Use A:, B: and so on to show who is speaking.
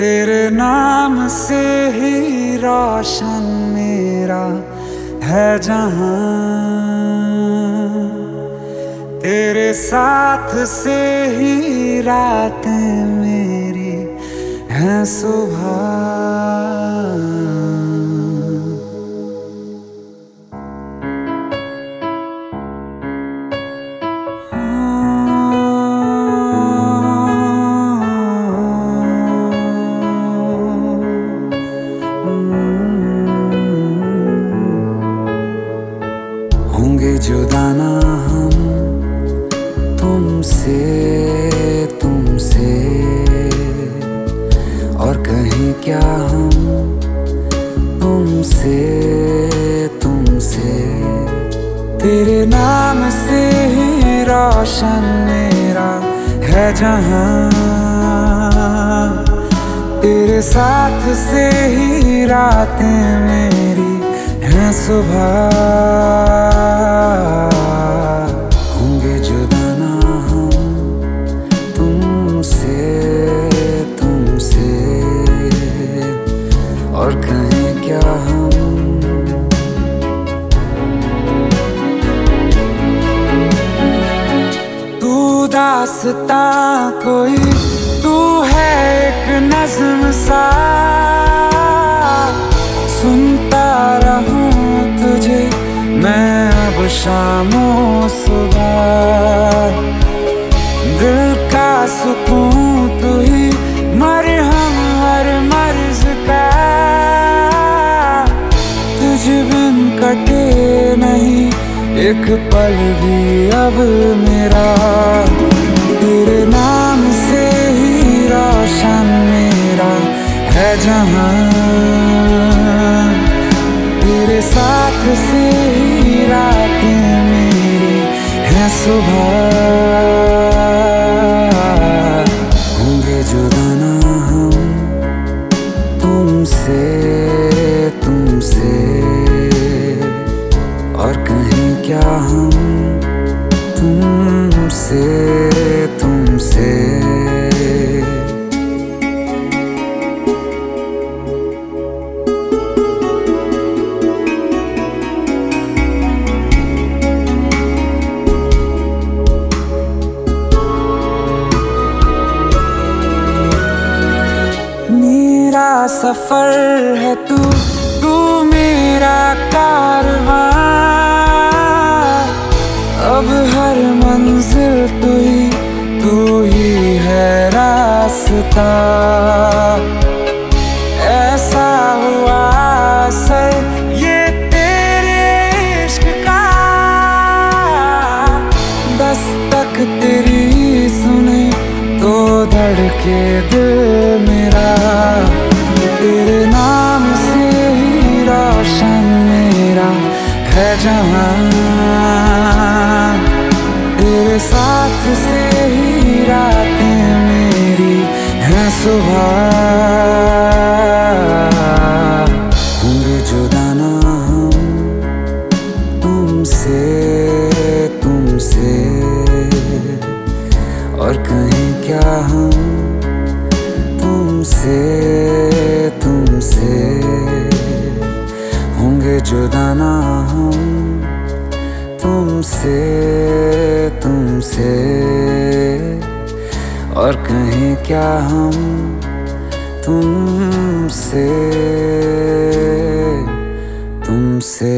A: तेरे नाम से ही रोशन मेरा है जहाँ। तेरे साथ से ही रातें मेरी हैं सुबह। जुदाना हम तुमसे तुमसे। और कहीं क्या हम तुमसे तुमसे। तेरे नाम से ही रोशन मेरा है जहाँ। तेरे साथ से ही रातें मेरी हैं सुबह। क्या हम। तू दासता कोई, तू है एक नज्म सा। सुनता रहूँ तुझे मैं अब शामों सुबह। कटे नहीं, एक पल भी अब मेरा। तेरे नाम से ही रोशन मेरा है जहाँ। तेरे साथ से ही रातें मेरी है सुबह। क्या हम तुमसे तुमसे? मेरा सफ़र है तू तू मेरा कारवां तेरी सुने तो धड़के दिल मेरा। तेरे नाम से ही रोशन मेरा है जहाँ। साथ से ही रातें मेरी है सुबह। जुदाना हम तुमसे तुमसे। और कहें क्या हम तुमसे तुमसे।